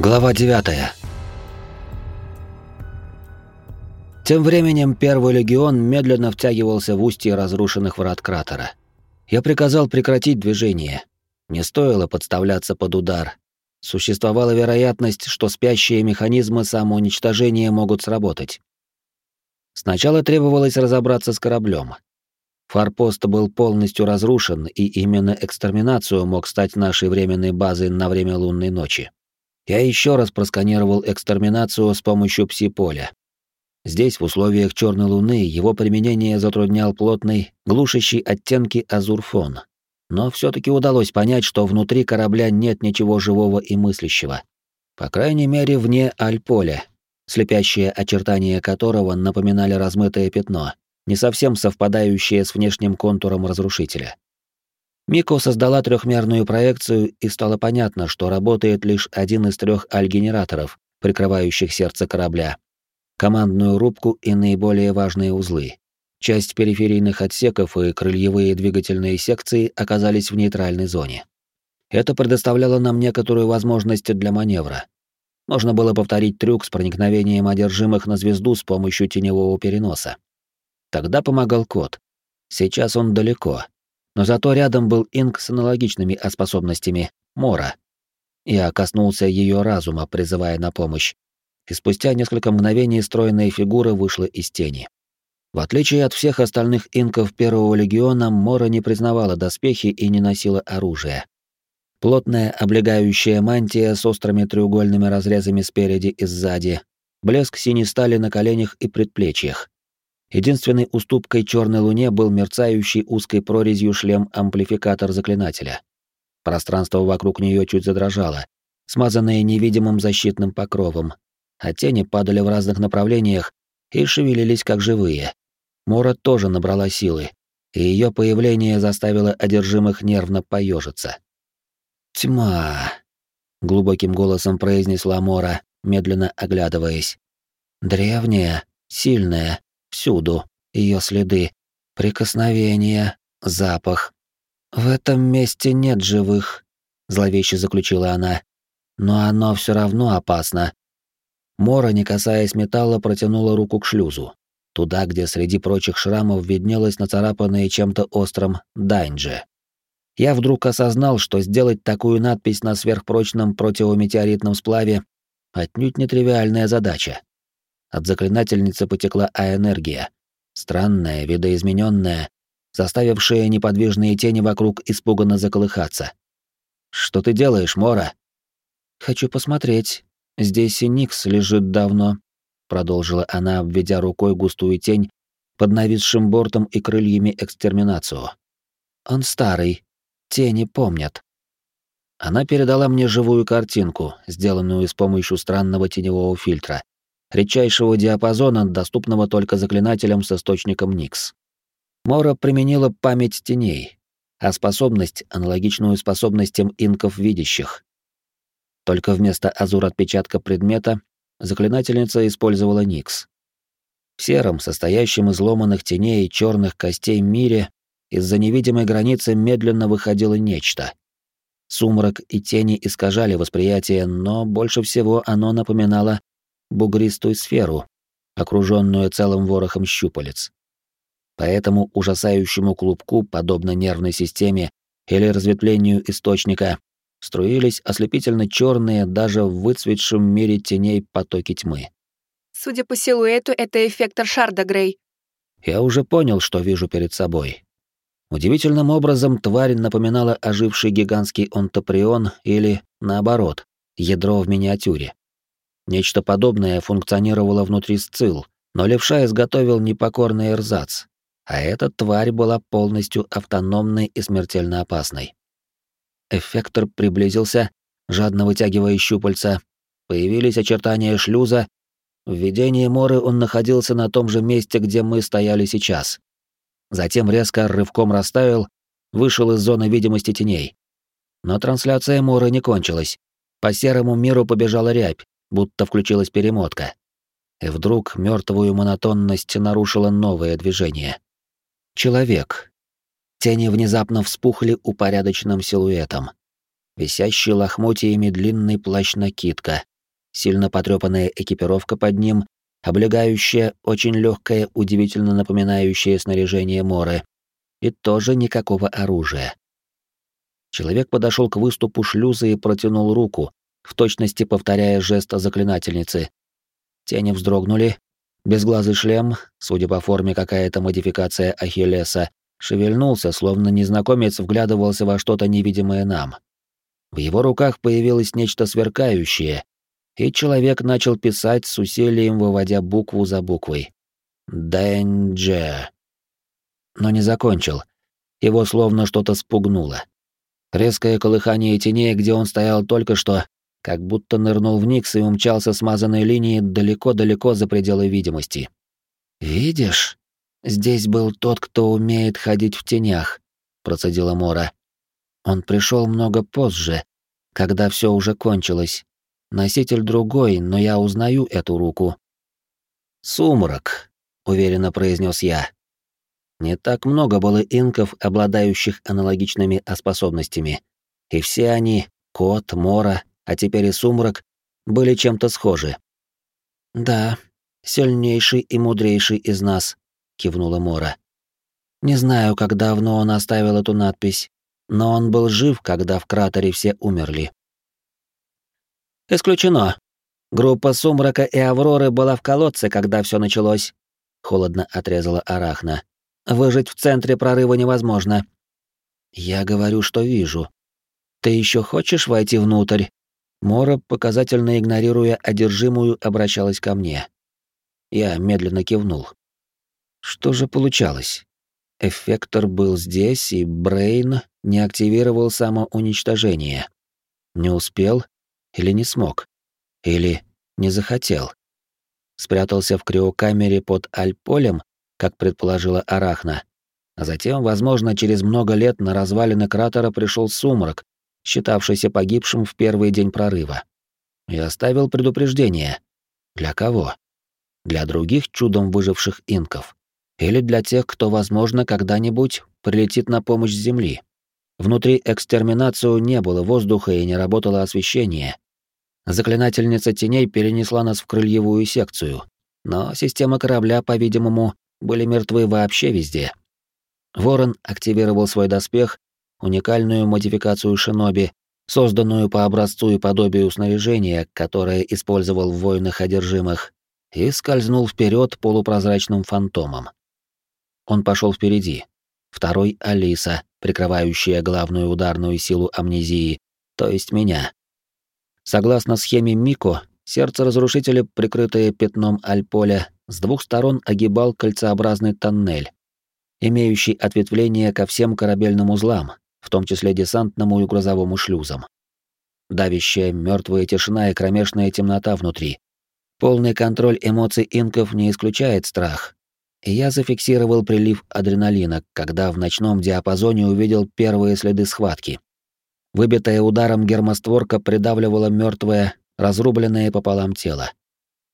Глава 9. Тем временем Первый легион медленно втягивался в устье разрушенных врат кратера. Я приказал прекратить движение. Не стоило подставляться под удар. Существовала вероятность, что спящие механизмы самоуничтожения могут сработать. Сначала требовалось разобраться с кораблем. Форпост был полностью разрушен, и именно экстерминацию мог стать нашей временной базой на время лунной ночи. Я еще раз просканировал экстерминацию с помощью пси-поля. Здесь, в условиях черной луны, его применение затруднял плотный, глушащий оттенки азурфон. Но все-таки удалось понять, что внутри корабля нет ничего живого и мыслящего. По крайней мере, вне альполя, слепящие очертания которого напоминали размытое пятно, не совсем совпадающее с внешним контуром разрушителя. Мико создала трехмерную проекцию, и стало понятно, что работает лишь один из трех аль-генераторов, прикрывающих сердце корабля, командную рубку и наиболее важные узлы. Часть периферийных отсеков и крыльевые двигательные секции оказались в нейтральной зоне. Это предоставляло нам некоторую возможность для маневра. Можно было повторить трюк с проникновением одержимых на звезду с помощью теневого переноса. Тогда помогал кот. Сейчас он далеко, но зато рядом был Инк с аналогичными способностями — Мора. Я коснулся ее разума, призывая на помощь, и спустя несколько мгновений стройная фигура вышла из тени. В отличие от всех остальных инков Первого легиона, Мора не признавала доспехи и не носила оружия. Плотная облегающая мантия с острыми треугольными разрезами спереди и сзади, блеск синей стали на коленях и предплечьях, Единственной уступкой черной луне был мерцающий узкой прорезью шлем-амплификатор заклинателя. Пространство вокруг нее чуть задрожало, смазанное невидимым защитным покровом, а тени падали в разных направлениях и шевелились как живые. Мора тоже набрала силы, и ее появление заставило одержимых нервно поежиться. «Тьма!» — глубоким голосом произнесла Мора, медленно оглядываясь. «Древняя, сильная, Всюду ее следы, прикосновения, запах. В этом месте нет живых, зловеще заключила она. Но оно все равно опасно. Мора, не касаясь металла, протянула руку к шлюзу, туда, где среди прочих шрамов виднелось нацарапанное чем-то острым «Дайнджи». Я вдруг осознал, что сделать такую надпись на сверхпрочном противометеоритном сплаве отнюдь нетривиальная задача. От заклинательницы потекла А-энергия, странная, видоизмененная, заставившая неподвижные тени вокруг испуганно заколыхаться. «Что ты делаешь, Мора?» «Хочу посмотреть. Здесь и Никс лежит давно», — продолжила она, обведя рукой густую тень под нависшим бортом и крыльями экстерминацию. «Он старый. Тени помнят». Она передала мне живую картинку, сделанную с помощью странного теневого фильтра, редчайшего диапазона, доступного только заклинателям с источником Никс. Мора применила память теней, а способность, аналогичную способностям инков видящих. Только вместо азур-отпечатка предмета заклинательница использовала Никс. В сером, состоящем из ломаных теней и черных костей мире, из-за невидимой границы медленно выходило нечто. Сумрак и тени искажали восприятие, но больше всего оно напоминало бугристую сферу, окруженную целым ворохом щупалец. По этому ужасающему клубку, подобно нервной системе или разветвлению источника, струились ослепительно черные даже в выцветшем мире теней потоки тьмы. Судя по силуэту, это эффектор Шарда Грей. Я уже понял, что вижу перед собой. Удивительным образом тварь напоминала оживший гигантский онтоприон или, наоборот, ядро в миниатюре. Нечто подобное функционировало внутри сцил, но левша изготовил непокорный эрзац, а эта тварь была полностью автономной и смертельно опасной. Эффектор приблизился, жадно вытягивая щупальца. Появились очертания шлюза. В видении Моры он находился на том же месте, где мы стояли сейчас. Затем резко рывком растаял, вышел из зоны видимости теней. Но трансляция Моры не кончилась. По серому миру побежала рябь, будто включилась перемотка. И вдруг мертвую монотонность нарушило новое движение. Человек. Тени внезапно вспухли упорядоченным силуэтом. Висящий лохмотьями длинный плащ-накидка, сильно потрепанная экипировка под ним, облегающая, очень легкое, удивительно напоминающее снаряжение моры, и тоже никакого оружия. Человек подошел к выступу шлюза и протянул руку, в точности повторяя жест заклинательницы. Тени вздрогнули. Безглазый шлем, судя по форме какая-то модификация Ахиллеса, шевельнулся, словно незнакомец вглядывался во что-то невидимое нам. В его руках появилось нечто сверкающее, и человек начал писать с усилием, выводя букву за буквой. «Дэнджа». Но не закончил. Его словно что-то спугнуло. Резкое колыхание теней, где он стоял только что, как будто нырнул в Никс и умчался смазанной линией далеко-далеко за пределы видимости. «Видишь? Здесь был тот, кто умеет ходить в тенях», — процедила Мора. «Он пришел много позже, когда все уже кончилось. Носитель другой, но я узнаю эту руку». «Сумрак», — уверенно произнес я. Не так много было инков, обладающих аналогичными способностями. И все они, Кот, Мора, а теперь и Сумрак, были чем-то схожи. «Да, сильнейший и мудрейший из нас», — кивнула Мора. «Не знаю, как давно он оставил эту надпись, но он был жив, когда в кратере все умерли». «Исключено. Группа Сумрака и Авроры была в колодце, когда все началось», — холодно отрезала Арахна. Выжить в центре прорыва невозможно. Я говорю, что вижу. Ты еще хочешь войти внутрь? Мора, показательно игнорируя одержимую, обращалась ко мне. Я медленно кивнул. Что же получалось? Эффектор был здесь, и Брейн не активировал самоуничтожение. Не успел или не смог? Или не захотел? Спрятался в криокамере под Альполем как предположила Арахна. А затем, возможно, через много лет на развалины кратера пришел сумрак, считавшийся погибшим в первый день прорыва. И оставил предупреждение. Для кого? Для других чудом выживших инков? Или для тех, кто, возможно, когда-нибудь прилетит на помощь с Земли? Внутри экстерминацию не было воздуха и не работало освещение. Заклинательница теней перенесла нас в крыльевую секцию, но система корабля, по-видимому, были мертвы вообще везде. Ворон активировал свой доспех, уникальную модификацию шиноби, созданную по образцу и подобию снаряжения, которое использовал в войнах одержимых, и скользнул вперед полупрозрачным фантомом. Он пошел впереди. Второй — Алиса, прикрывающая главную ударную силу амнезии, то есть меня. Согласно схеме Мико, сердце разрушителя, прикрытое пятном альполя, с двух сторон огибал кольцеобразный тоннель, имеющий ответвление ко всем корабельным узлам, в том числе десантному и грузовому шлюзам. Давящая мертвая тишина и кромешная темнота внутри. Полный контроль эмоций инков не исключает страх. Я зафиксировал прилив адреналина, когда в ночном диапазоне увидел первые следы схватки. Выбитая ударом гермостворка придавливала мертвое, разрубленное пополам тело.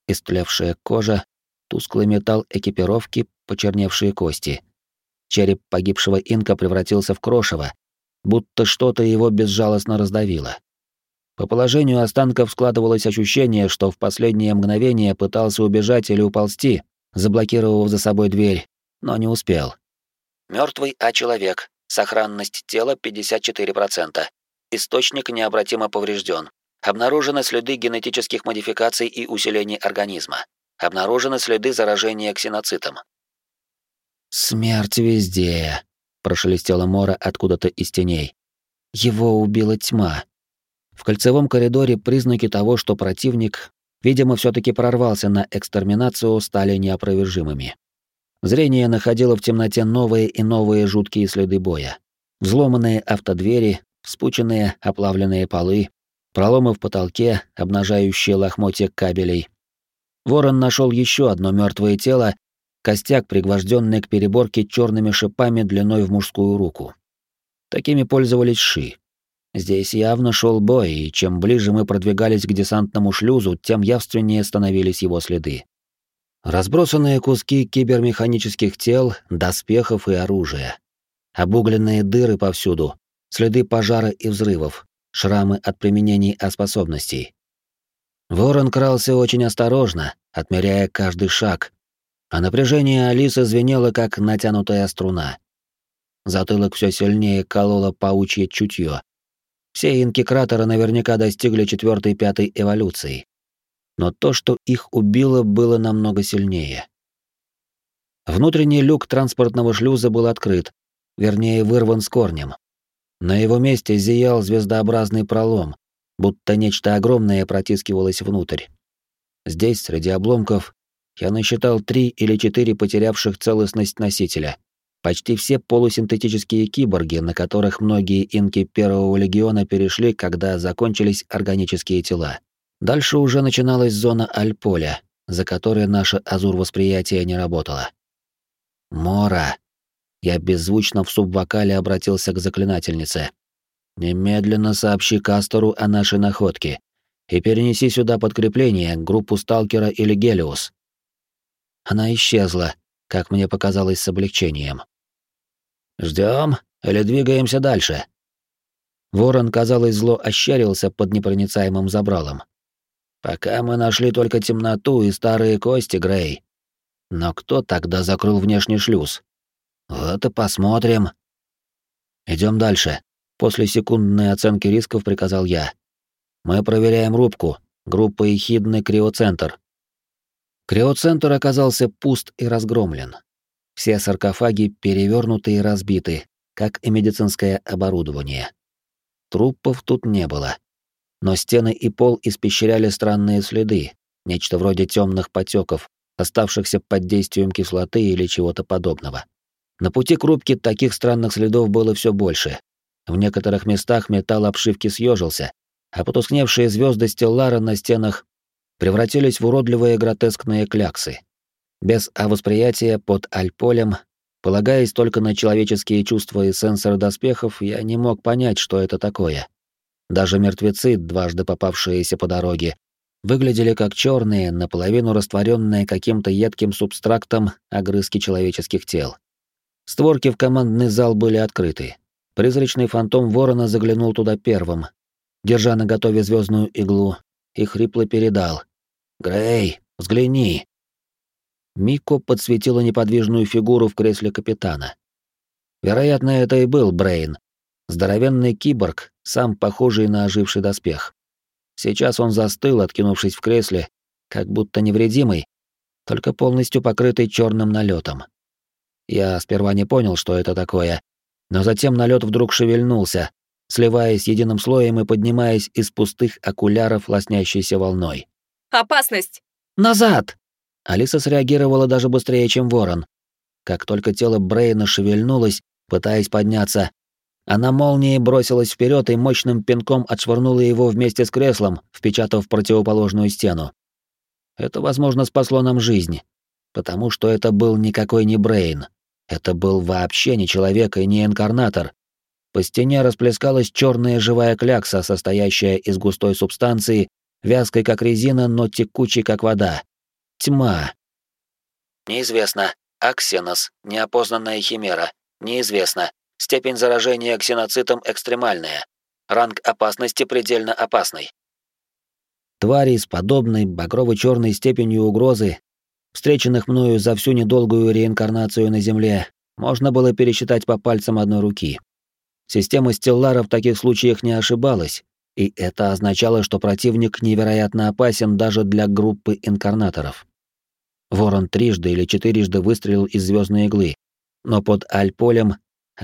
Истлевшая кожа, тусклый металл экипировки, почерневшие кости. Череп погибшего инка превратился в крошево, будто что-то его безжалостно раздавило. По положению останков складывалось ощущение, что в последнее мгновение пытался убежать или уползти, заблокировав за собой дверь, но не успел. Мертвый А-человек. Сохранность тела 54%. Источник необратимо поврежден. Обнаружены следы генетических модификаций и усиления организма. Обнаружены следы заражения ксеноцитом. «Смерть везде», — прошелестела Мора откуда-то из теней. «Его убила тьма». В кольцевом коридоре признаки того, что противник, видимо, все таки прорвался на экстерминацию, стали неопровержимыми. Зрение находило в темноте новые и новые жуткие следы боя. Взломанные автодвери, вспученные оплавленные полы, проломы в потолке, обнажающие лохмотья кабелей, Ворон нашел еще одно мертвое тело, костяк, пригвожденный к переборке черными шипами длиной в мужскую руку. Такими пользовались ши. Здесь явно шел бой, и чем ближе мы продвигались к десантному шлюзу, тем явственнее становились его следы. Разбросанные куски кибермеханических тел, доспехов и оружия. Обугленные дыры повсюду, следы пожара и взрывов, шрамы от применений А-способностей. Ворон крался очень осторожно, отмеряя каждый шаг, а напряжение Алисы звенело, как натянутая струна. Затылок все сильнее кололо паучье чутье. Все инки кратера наверняка достигли четвертой-пятой эволюции. Но то, что их убило, было намного сильнее. Внутренний люк транспортного шлюза был открыт, вернее, вырван с корнем. На его месте зиял звездообразный пролом, будто нечто огромное протискивалось внутрь. Здесь, среди обломков, я насчитал три или четыре потерявших целостность носителя. Почти все полусинтетические киборги, на которых многие инки Первого Легиона перешли, когда закончились органические тела. Дальше уже начиналась зона Альполя, за которой наше азур-восприятие не работало. «Мора!» Я беззвучно в субвокале обратился к заклинательнице. «Немедленно сообщи Кастору о нашей находке и перенеси сюда подкрепление, группу Сталкера или Гелиус». Она исчезла, как мне показалось с облегчением. Ждем или двигаемся дальше?» Ворон, казалось, зло ощерился под непроницаемым забралом. «Пока мы нашли только темноту и старые кости, Грей. Но кто тогда закрыл внешний шлюз? Вот и посмотрим». Идем дальше. После секундной оценки рисков приказал я. Мы проверяем рубку, группа Ехидный Криоцентр. Криоцентр оказался пуст и разгромлен. Все саркофаги перевернуты и разбиты, как и медицинское оборудование. Трупов тут не было. Но стены и пол испещряли странные следы, нечто вроде темных потеков, оставшихся под действием кислоты или чего-то подобного. На пути к рубке таких странных следов было все больше. В некоторых местах металл обшивки съежился, а потускневшие звезды стеллара на стенах превратились в уродливые гротескные кляксы. Без А-восприятия под альполем, полагаясь только на человеческие чувства и сенсоры доспехов, я не мог понять, что это такое. Даже мертвецы, дважды попавшиеся по дороге, выглядели как черные, наполовину растворенные каким-то едким субстрактом огрызки человеческих тел. Створки в командный зал были открыты. Призрачный фантом ворона заглянул туда первым, держа на готове звездную иглу, и хрипло передал. «Грей, взгляни!» Мико подсветила неподвижную фигуру в кресле капитана. Вероятно, это и был Брейн. Здоровенный киборг, сам похожий на оживший доспех. Сейчас он застыл, откинувшись в кресле, как будто невредимый, только полностью покрытый черным налетом. Я сперва не понял, что это такое, но затем налет вдруг шевельнулся, сливаясь единым слоем и поднимаясь из пустых окуляров лоснящейся волной. «Опасность!» «Назад!» Алиса среагировала даже быстрее, чем ворон. Как только тело Брейна шевельнулось, пытаясь подняться, она молнией бросилась вперед и мощным пинком отшвырнула его вместе с креслом, впечатав в противоположную стену. Это, возможно, спасло нам жизнь, потому что это был никакой не Брейн. Это был вообще не человек и не инкарнатор. По стене расплескалась черная живая клякса, состоящая из густой субстанции, вязкой как резина, но текучей как вода. Тьма. Неизвестно. Аксенос. Неопознанная химера. Неизвестно. Степень заражения ксеноцитом экстремальная. Ранг опасности предельно опасный. Твари с подобной багрово-черной степенью угрозы, встреченных мною за всю недолгую реинкарнацию на Земле, можно было пересчитать по пальцам одной руки. Система Стеллара в таких случаях не ошибалась, и это означало, что противник невероятно опасен даже для группы инкарнаторов. Ворон трижды или четырежды выстрелил из звездной иглы, но под альполем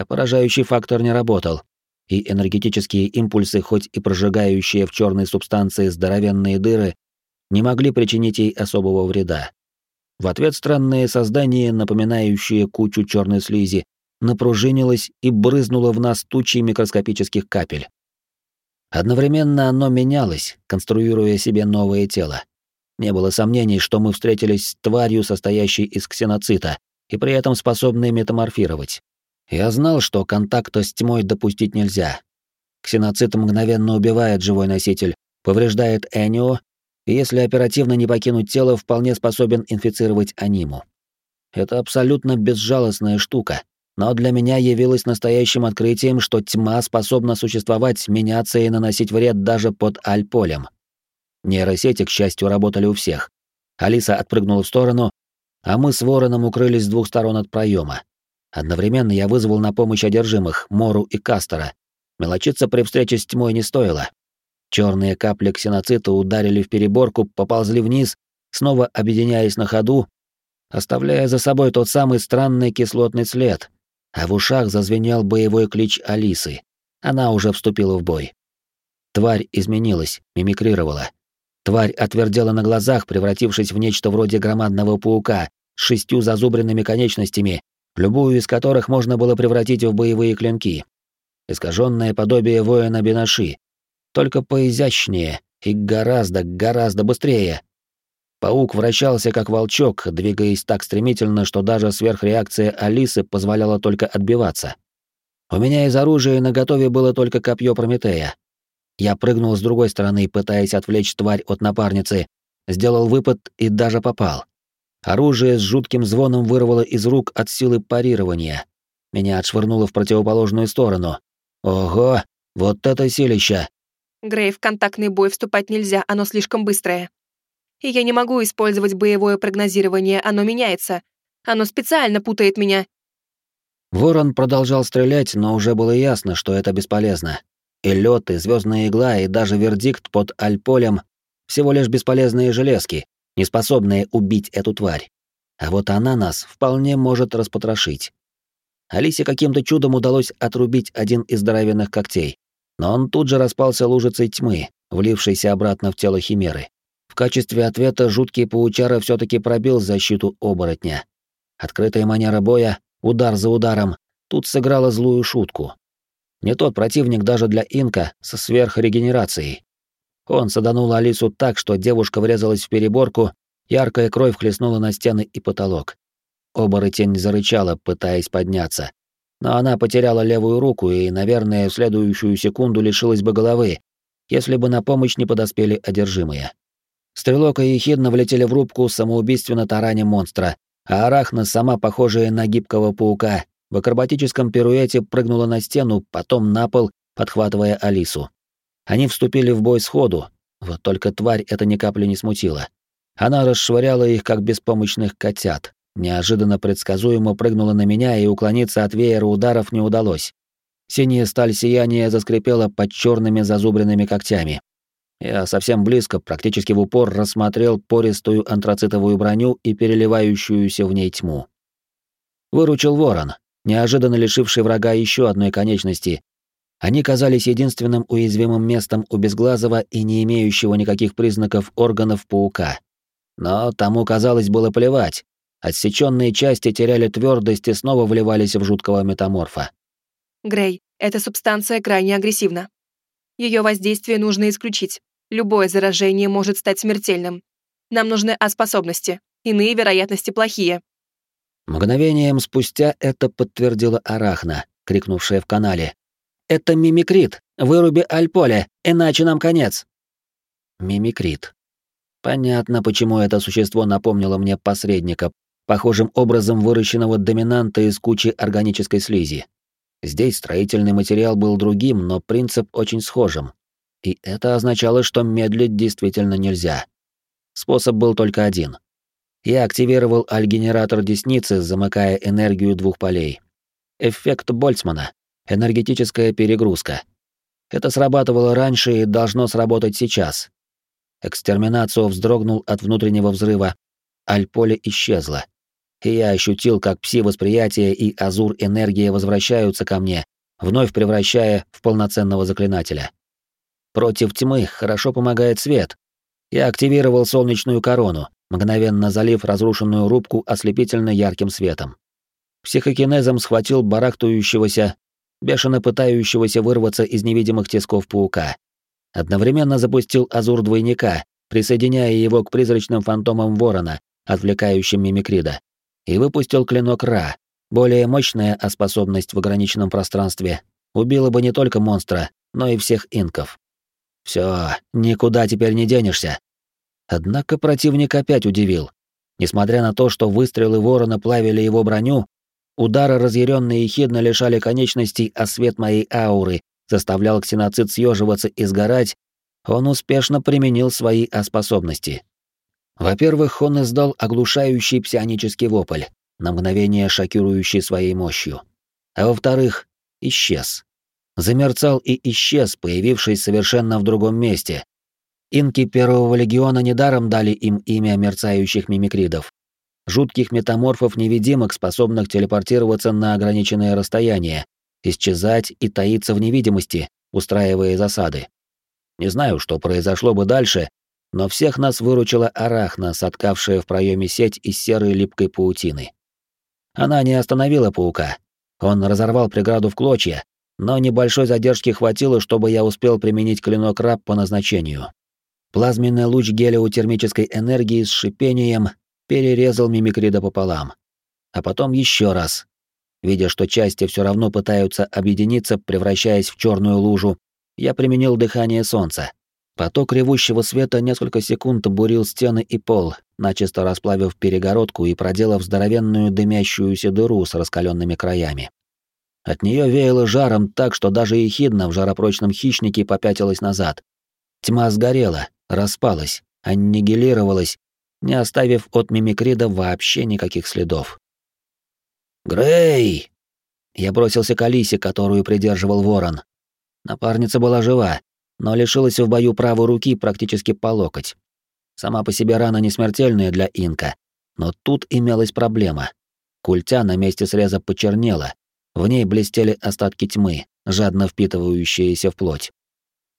поражающий фактор не работал, и энергетические импульсы, хоть и прожигающие в черной субстанции здоровенные дыры, не могли причинить ей особого вреда. В ответ странное создание, напоминающее кучу черной слизи, напружинилось и брызнуло в нас тучей микроскопических капель. Одновременно оно менялось, конструируя себе новое тело. Не было сомнений, что мы встретились с тварью, состоящей из ксеноцита, и при этом способной метаморфировать. Я знал, что контакта с тьмой допустить нельзя. Ксеноцит мгновенно убивает живой носитель, повреждает Энио, и если оперативно не покинуть тело, вполне способен инфицировать аниму. Это абсолютно безжалостная штука, но для меня явилось настоящим открытием, что тьма способна существовать, меняться и наносить вред даже под альполем. Нейросети, к счастью, работали у всех. Алиса отпрыгнула в сторону, а мы с Вороном укрылись с двух сторон от проема. Одновременно я вызвал на помощь одержимых, Мору и Кастера. Мелочиться при встрече с тьмой не стоило. Черные капли ксеноцита ударили в переборку, поползли вниз, снова объединяясь на ходу, оставляя за собой тот самый странный кислотный след, а в ушах зазвенел боевой клич Алисы. Она уже вступила в бой. Тварь изменилась, мимикрировала. Тварь отвердела на глазах, превратившись в нечто вроде громадного паука с шестью зазубренными конечностями, любую из которых можно было превратить в боевые клинки. Искаженное подобие воина Бинаши, только поизящнее и гораздо, гораздо быстрее. Паук вращался как волчок, двигаясь так стремительно, что даже сверхреакция Алисы позволяла только отбиваться. У меня из оружия наготове было только копье Прометея. Я прыгнул с другой стороны, пытаясь отвлечь тварь от напарницы, сделал выпад и даже попал. Оружие с жутким звоном вырвало из рук от силы парирования. Меня отшвырнуло в противоположную сторону. Ого, вот это силища! Грей, контактный бой вступать нельзя, оно слишком быстрое. И я не могу использовать боевое прогнозирование, оно меняется. Оно специально путает меня. Ворон продолжал стрелять, но уже было ясно, что это бесполезно. И лед, и звездная игла, и даже вердикт под Альполем — всего лишь бесполезные железки, не способные убить эту тварь. А вот она нас вполне может распотрошить. Алисе каким-то чудом удалось отрубить один из здоровенных когтей, но он тут же распался лужицей тьмы, влившейся обратно в тело химеры. В качестве ответа жуткий паучара все таки пробил защиту оборотня. Открытая манера боя, удар за ударом, тут сыграла злую шутку. Не тот противник даже для инка со сверхрегенерацией. Он саданул Алису так, что девушка врезалась в переборку, яркая кровь хлестнула на стены и потолок. Оборотень зарычала, пытаясь подняться. Но она потеряла левую руку и, наверное, в следующую секунду лишилась бы головы, если бы на помощь не подоспели одержимые. Стрелок и ехидно влетели в рубку самоубийственно тараня монстра, а Арахна, сама похожая на гибкого паука, в акробатическом пируэте прыгнула на стену, потом на пол, подхватывая Алису. Они вступили в бой сходу, вот только тварь это ни капли не смутила. Она расшвыряла их, как беспомощных котят, неожиданно предсказуемо прыгнула на меня, и уклониться от веера ударов не удалось. Синяя сталь сияния заскрипела под черными зазубренными когтями. Я совсем близко, практически в упор, рассмотрел пористую антрацитовую броню и переливающуюся в ней тьму. Выручил ворон, неожиданно лишивший врага еще одной конечности. Они казались единственным уязвимым местом у безглазого и не имеющего никаких признаков органов паука. Но тому, казалось, было плевать. Отсеченные части теряли твердость и снова вливались в жуткого метаморфа. Грей, эта субстанция крайне агрессивна. Ее воздействие нужно исключить. Любое заражение может стать смертельным. Нам нужны А-способности. Иные вероятности плохие. Мгновением спустя это подтвердила Арахна, крикнувшая в канале. «Это мимикрит! Выруби Альполе, иначе нам конец!» Мимикрит. Понятно, почему это существо напомнило мне посредника, похожим образом выращенного доминанта из кучи органической слизи. Здесь строительный материал был другим, но принцип очень схожим. И это означало, что медлить действительно нельзя. Способ был только один. Я активировал альгенератор десницы, замыкая энергию двух полей. Эффект Больцмана. Энергетическая перегрузка. Это срабатывало раньше и должно сработать сейчас. Экстерминацио вздрогнул от внутреннего взрыва. Альполе исчезло. И я ощутил, как пси-восприятие и азур-энергия возвращаются ко мне, вновь превращая в полноценного заклинателя. Против тьмы хорошо помогает свет. Я активировал солнечную корону, мгновенно залив разрушенную рубку ослепительно ярким светом. Психокинезом схватил барахтующегося, бешено пытающегося вырваться из невидимых тисков паука. Одновременно запустил азур двойника, присоединяя его к призрачным фантомам ворона, отвлекающим мимикрида, и выпустил клинок Ра, более мощная а способность в ограниченном пространстве, убила бы не только монстра, но и всех инков. Все, никуда теперь не денешься. Однако противник опять удивил. Несмотря на то, что выстрелы ворона плавили его броню, удары разъяренные хидно лишали конечностей, а свет моей ауры заставлял ксеноцид съеживаться и сгорать, он успешно применил свои способности. Во-первых, он издал оглушающий псионический вопль, на мгновение шокирующий своей мощью. А во-вторых, исчез. Замерцал и исчез, появившись совершенно в другом месте. Инки Первого Легиона недаром дали им имя мерцающих мимикридов. Жутких метаморфов-невидимок, способных телепортироваться на ограниченное расстояние, исчезать и таиться в невидимости, устраивая засады. Не знаю, что произошло бы дальше, но всех нас выручила арахна, соткавшая в проеме сеть из серой липкой паутины. Она не остановила паука. Он разорвал преграду в клочья, но небольшой задержки хватило, чтобы я успел применить клинок раб по назначению. Плазменный луч гелиотермической энергии с шипением перерезал мимикрида пополам. А потом еще раз. Видя, что части все равно пытаются объединиться, превращаясь в черную лужу, я применил дыхание солнца. Поток ревущего света несколько секунд бурил стены и пол, начисто расплавив перегородку и проделав здоровенную дымящуюся дыру с раскаленными краями. От нее веяло жаром так, что даже ехидна в жаропрочном хищнике попятилась назад. Тьма сгорела, распалась, аннигилировалась, не оставив от мимикрида вообще никаких следов. «Грей!» Я бросился к Алисе, которую придерживал ворон. Напарница была жива, но лишилась в бою правой руки практически по локоть. Сама по себе рана не смертельная для инка, но тут имелась проблема. Культя на месте среза почернела, в ней блестели остатки тьмы, жадно впитывающиеся в плоть.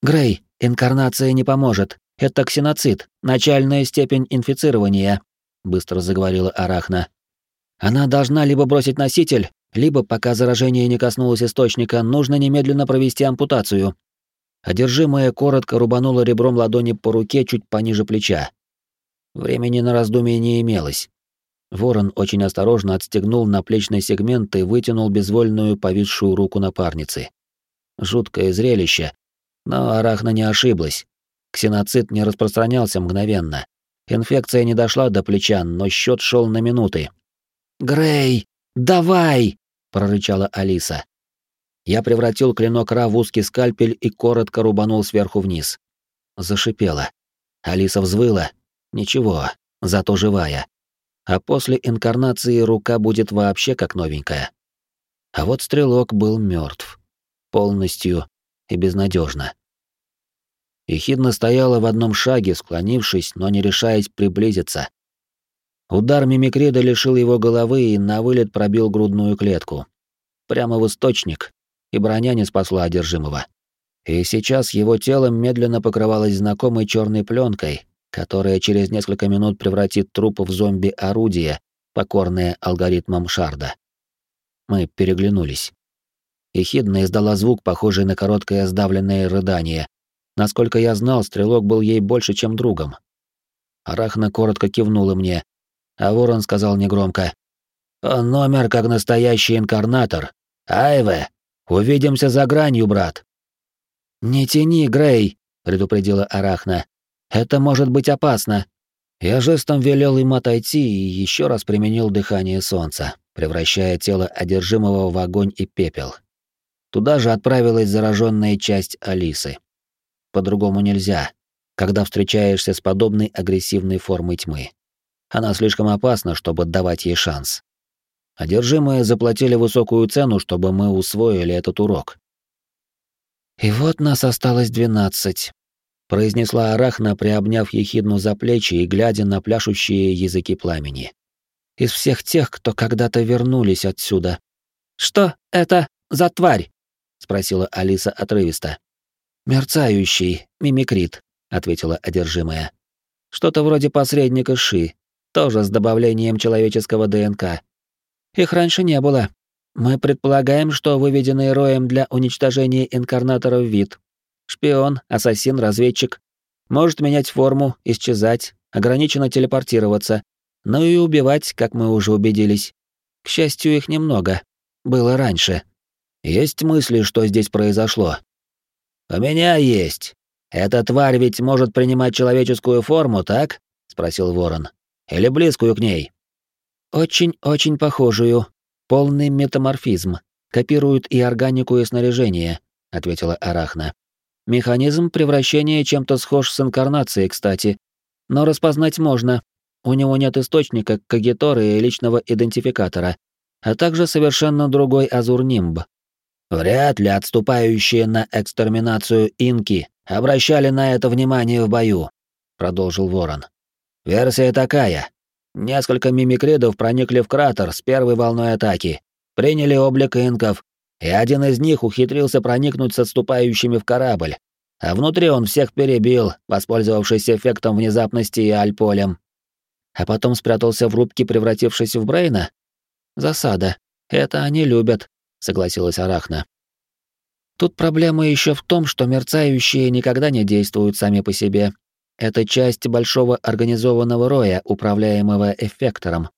«Грей, инкарнация не поможет. Это ксеноцид, начальная степень инфицирования», — быстро заговорила Арахна. «Она должна либо бросить носитель, либо, пока заражение не коснулось источника, нужно немедленно провести ампутацию. Одержимая коротко рубанула ребром ладони по руке чуть пониже плеча. Времени на раздумие не имелось. Ворон очень осторожно отстегнул наплечный сегмент и вытянул безвольную повисшую руку напарницы. Жуткое зрелище. Но Арахна не ошиблась. Ксеноцид не распространялся мгновенно. Инфекция не дошла до плеча, но счет шел на минуты. «Грей, давай!» — прорычала Алиса. Я превратил клинок Ра в узкий скальпель и коротко рубанул сверху вниз. Зашипела. Алиса взвыла. Ничего, зато живая. А после инкарнации рука будет вообще как новенькая. А вот стрелок был мертв, Полностью и безнадежно. Ехидна стояла в одном шаге, склонившись, но не решаясь приблизиться. Удар мимикрида лишил его головы и на вылет пробил грудную клетку. Прямо в источник, и броня не спасла одержимого. И сейчас его тело медленно покрывалось знакомой черной пленкой, которая через несколько минут превратит труп в зомби-орудие, покорное алгоритмам Шарда. Мы переглянулись. Ехидна издала звук, похожий на короткое сдавленное рыдание. Насколько я знал, стрелок был ей больше, чем другом. Арахна коротко кивнула мне, а Ворон сказал негромко. «Он номер как настоящий инкарнатор. Айве, Увидимся за гранью, брат. Не тяни, Грей, предупредила Арахна. Это может быть опасно. Я жестом велел им отойти и еще раз применил дыхание солнца, превращая тело одержимого в огонь и пепел. Туда же отправилась зараженная часть Алисы. По-другому нельзя, когда встречаешься с подобной агрессивной формой тьмы. Она слишком опасна, чтобы давать ей шанс. Одержимые заплатили высокую цену, чтобы мы усвоили этот урок. «И вот нас осталось двенадцать», — произнесла Арахна, приобняв ехидну за плечи и глядя на пляшущие языки пламени. «Из всех тех, кто когда-то вернулись отсюда». «Что это за тварь?» — спросила Алиса отрывисто. «Мерцающий, мимикрит», — ответила одержимая. «Что-то вроде посредника Ши, тоже с добавлением человеческого ДНК. Их раньше не было. Мы предполагаем, что выведенный роем для уничтожения инкарнаторов вид. Шпион, ассасин, разведчик. Может менять форму, исчезать, ограниченно телепортироваться. Ну и убивать, как мы уже убедились. К счастью, их немного. Было раньше. Есть мысли, что здесь произошло? У меня есть. Эта тварь ведь может принимать человеческую форму, так? спросил Ворон. Или близкую к ней? Очень-очень похожую. Полный метаморфизм. Копируют и органику, и снаряжение, ответила Арахна. Механизм превращения чем-то схож с инкарнацией, кстати. Но распознать можно. У него нет источника, кагиторы и личного идентификатора, а также совершенно другой азур-нимб. Вряд ли отступающие на экстерминацию инки обращали на это внимание в бою, продолжил Ворон. Версия такая. Несколько мимикридов проникли в кратер с первой волной атаки, приняли облик инков, и один из них ухитрился проникнуть с отступающими в корабль, а внутри он всех перебил, воспользовавшись эффектом внезапности и альполем. А потом спрятался в рубке, превратившись в Брейна? Засада. Это они любят, согласилась Арахна. Тут проблема еще в том, что мерцающие никогда не действуют сами по себе. Это часть большого организованного роя, управляемого эффектором.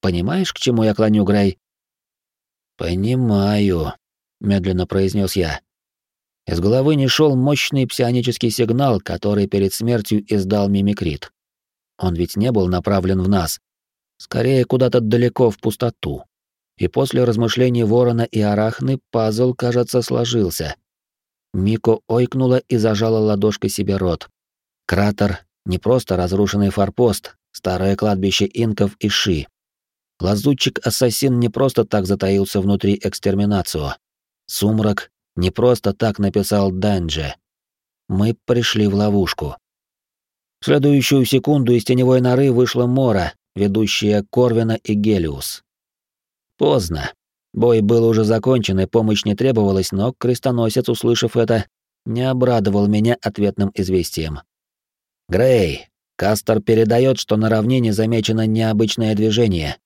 Понимаешь, к чему я клоню, Грей? Понимаю, медленно произнес я. Из головы не шел мощный псионический сигнал, который перед смертью издал мимикрит. Он ведь не был направлен в нас, скорее куда-то далеко в пустоту. И после размышлений Ворона и Арахны пазл, кажется, сложился. Мико ойкнула и зажала ладошкой себе рот. Кратер — не просто разрушенный форпост, старое кладбище инков и ши. Лазутчик-ассасин не просто так затаился внутри экстерминацию. Сумрак не просто так написал Данже. Мы пришли в ловушку. В следующую секунду из теневой норы вышла Мора, ведущая Корвина и Гелиус. Поздно. Бой был уже закончен, и помощь не требовалась, но крестоносец, услышав это, не обрадовал меня ответным известием. «Грей, Кастер передает, что на равнине замечено необычное движение.